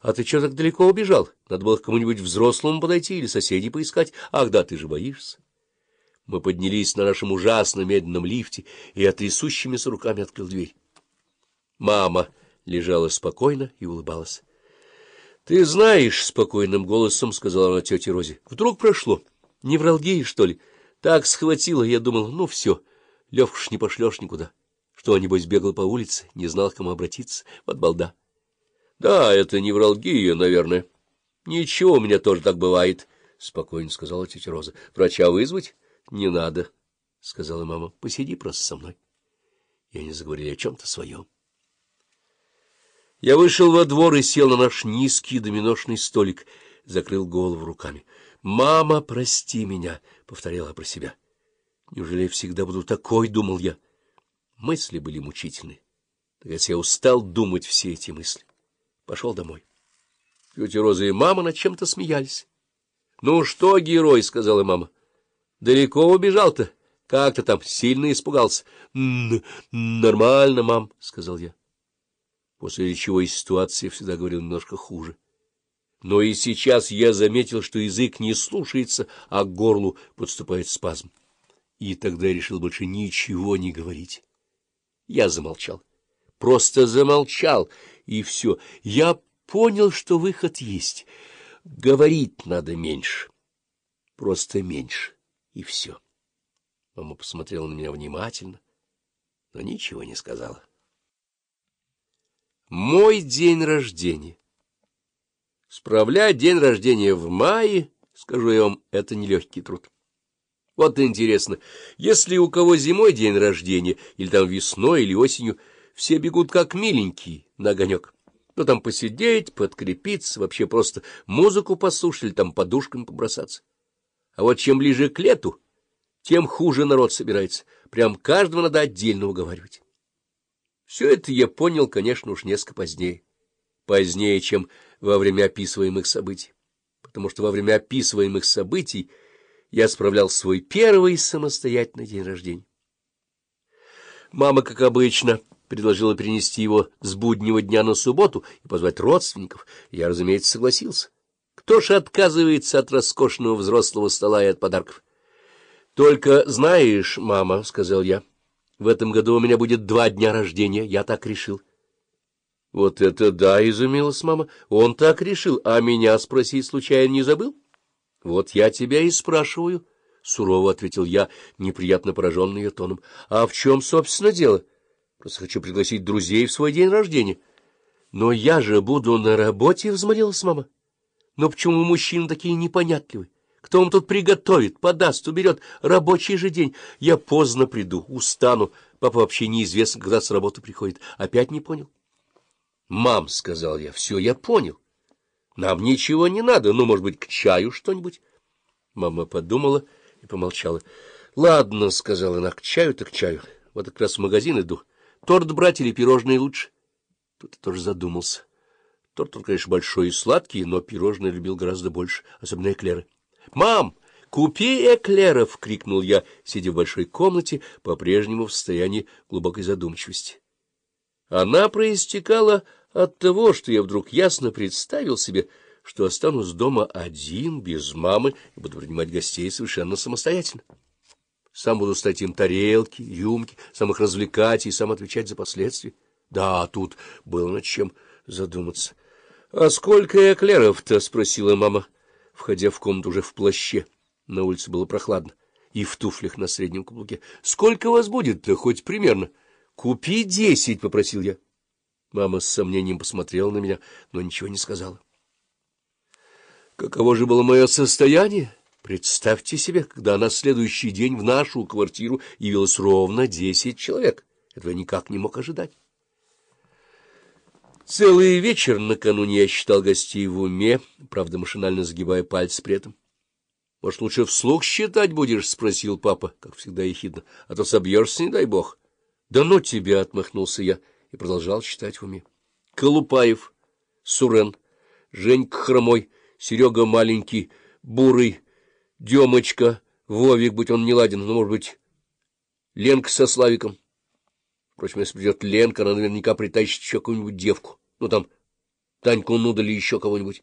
А ты что так далеко убежал? Надо было к кому-нибудь взрослому подойти или соседей поискать. Ах да, ты же боишься. Мы поднялись на нашем ужасно медленном лифте, и трясущимися руками открыл дверь. Мама лежала спокойно и улыбалась. — Ты знаешь, — спокойным голосом сказала она тете Розе, — вдруг прошло. Невралгия, что ли? Так схватило, я думал, ну все, Левку ж не пошлешь никуда. Что, небось, бегал по улице, не знал, к кому обратиться. Вот балда. — Да, это невралгия, наверное. — Ничего, у меня тоже так бывает, — спокойно сказала тетя Роза. — Врача вызвать? — Не надо, — сказала мама. — Посиди просто со мной. И они заговорили о чем-то своем. Я вышел во двор и сел на наш низкий доминошный столик, закрыл голову руками. — Мама, прости меня, — повторяла про себя. — Неужели я всегда буду такой, — думал я. Мысли были мучительны. Тогда я устал думать все эти мысли. Пошел домой. Тетя Роза и мама над чем-то смеялись. — Ну что, герой, — сказала мама. — Далеко убежал-то? Как ты там, сильно испугался? — Нормально, мам, — сказал я после речевой ситуации всегда говорил немножко хуже. Но и сейчас я заметил, что язык не слушается, а к горлу подступает спазм. И тогда я решил больше ничего не говорить. Я замолчал. Просто замолчал, и все. Я понял, что выход есть. Говорить надо меньше. Просто меньше, и все. Мама посмотрела на меня внимательно, но ничего не сказала. Мой день рождения. Справлять день рождения в мае, скажу я вам, это нелегкий труд. Вот интересно, если у кого зимой день рождения, или там весной, или осенью, все бегут как миленькие на огонек. Ну, там посидеть, подкрепиться, вообще просто музыку послушать там подушками побросаться. А вот чем ближе к лету, тем хуже народ собирается. Прям каждого надо отдельно уговаривать. Все это я понял, конечно, уж несколько позднее. Позднее, чем во время описываемых событий. Потому что во время описываемых событий я справлял свой первый самостоятельный день рождения. Мама, как обычно, предложила перенести его с буднего дня на субботу и позвать родственников. Я, разумеется, согласился. Кто ж отказывается от роскошного взрослого стола и от подарков? — Только знаешь, мама, — сказал я, — в этом году у меня будет два дня рождения, я так решил. — Вот это да, — изумилась мама, — он так решил, а меня спросить случайно не забыл? — Вот я тебя и спрашиваю, — сурово ответил я, неприятно пораженный ее тоном. — А в чем, собственно, дело? Просто хочу пригласить друзей в свой день рождения. — Но я же буду на работе, — взмолилась мама. — Но почему мужчины такие непонятливые? Кто вам тут приготовит, подаст, уберет рабочий же день? Я поздно приду, устану. Папа вообще неизвестно, когда с работы приходит. Опять не понял? — Мам, — сказал я, — все, я понял. Нам ничего не надо, ну, может быть, к чаю что-нибудь? Мама подумала и помолчала. — Ладно, — сказала она, — к чаю так к чаю. Вот как раз в магазин иду. Торт брать или пирожные лучше? Тут я тоже задумался. Торт, он, конечно, большой и сладкий, но пирожные любил гораздо больше, особенно эклеры. — Мам, купи эклеров! — крикнул я, сидя в большой комнате, по-прежнему в состоянии глубокой задумчивости. Она проистекала от того, что я вдруг ясно представил себе, что останусь дома один, без мамы, и буду принимать гостей совершенно самостоятельно. Сам буду ставить им тарелки, рюмки, сам их развлекать и сам отвечать за последствия. Да, тут было над чем задуматься. — А сколько эклеров-то? — спросила мама входя в комнату уже в плаще. На улице было прохладно. И в туфлях на среднем каблуке. — Сколько вас будет-то, хоть примерно? — Купи десять, — попросил я. Мама с сомнением посмотрела на меня, но ничего не сказала. Каково же было мое состояние? Представьте себе, когда на следующий день в нашу квартиру явилось ровно десять человек. Этого я никак не мог ожидать. Целый вечер накануне я считал гостей в уме, правда, машинально загибая пальцы при этом. — Может, лучше вслух считать будешь? — спросил папа, как всегда ехидно. — А то собьешься, не дай бог. — Да ну тебя! — отмахнулся я и продолжал считать в уме. Колупаев, Сурен, Женька Хромой, Серега Маленький, Бурый, Демочка, Вовик, будь он не ладен, но, может быть, Ленка со Славиком. Впрочем, если придет Ленка, она наверняка притащит еще какую-нибудь девку. Ну, там, Таньку Нуда или еще кого-нибудь.